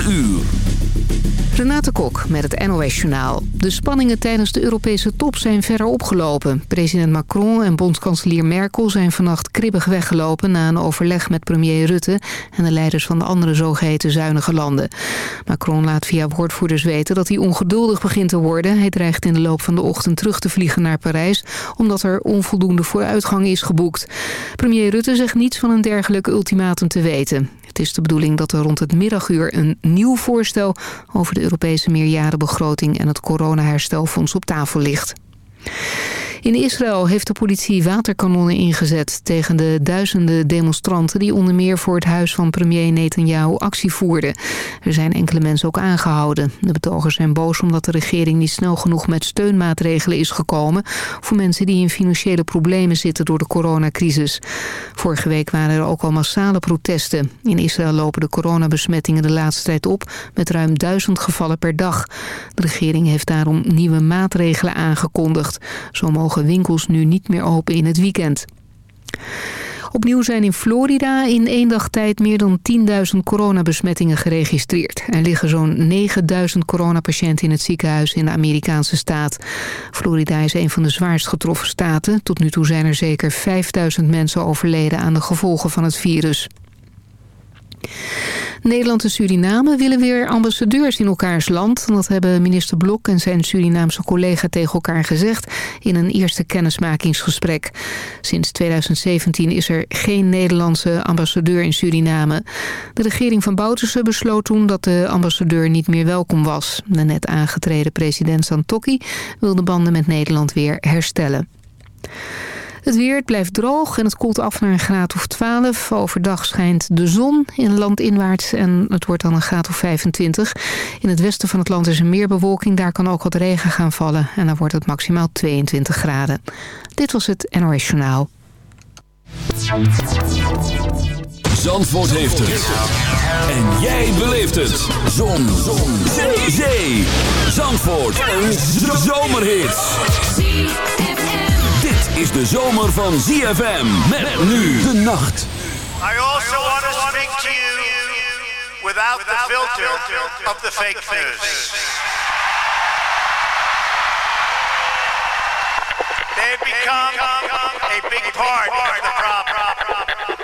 4 uur. Renate Kok met het NOS Journaal. De spanningen tijdens de Europese top zijn verder opgelopen. President Macron en bondskanselier Merkel zijn vannacht kribbig weggelopen... na een overleg met premier Rutte en de leiders van de andere zogeheten zuinige landen. Macron laat via woordvoerders weten dat hij ongeduldig begint te worden. Hij dreigt in de loop van de ochtend terug te vliegen naar Parijs... omdat er onvoldoende vooruitgang is geboekt. Premier Rutte zegt niets van een dergelijk ultimatum te weten. Het is de bedoeling dat er rond het middaguur een nieuw voorstel... over de Europese meerjarenbegroting en het coronaherstelfonds op tafel ligt. In Israël heeft de politie waterkanonnen ingezet tegen de duizenden demonstranten die onder meer voor het huis van premier Netanyahu actie voerden. Er zijn enkele mensen ook aangehouden. De betogers zijn boos omdat de regering niet snel genoeg met steunmaatregelen is gekomen voor mensen die in financiële problemen zitten door de coronacrisis. Vorige week waren er ook al massale protesten. In Israël lopen de coronabesmettingen de laatste tijd op met ruim duizend gevallen per dag. De regering heeft daarom nieuwe maatregelen aangekondigd. Zo mogen winkels nu niet meer open in het weekend. Opnieuw zijn in Florida in één dag tijd meer dan 10.000 coronabesmettingen geregistreerd. Er liggen zo'n 9.000 coronapatiënten in het ziekenhuis in de Amerikaanse staat. Florida is een van de zwaarst getroffen staten. Tot nu toe zijn er zeker 5.000 mensen overleden aan de gevolgen van het virus. Nederland en Suriname willen weer ambassadeurs in elkaars land. Dat hebben minister Blok en zijn Surinaamse collega tegen elkaar gezegd... in een eerste kennismakingsgesprek. Sinds 2017 is er geen Nederlandse ambassadeur in Suriname. De regering van Bouterse besloot toen dat de ambassadeur niet meer welkom was. De net aangetreden president Santokki wil de banden met Nederland weer herstellen. Het weer het blijft droog en het koelt af naar een graad of 12. Overdag schijnt de zon in landinwaarts en het wordt dan een graad of 25. In het westen van het land is er meer bewolking. Daar kan ook wat regen gaan vallen en dan wordt het maximaal 22 graden. Dit was het NOS Journaal. Zandvoort heeft het. En jij beleeft het. Zon. zon. Zee. Zee. Zandvoort. Een zomerhit is de zomer van ZFM. Met nu de nacht. I also want to speak to you without the filter of the fake news. They've become a big part of the problem.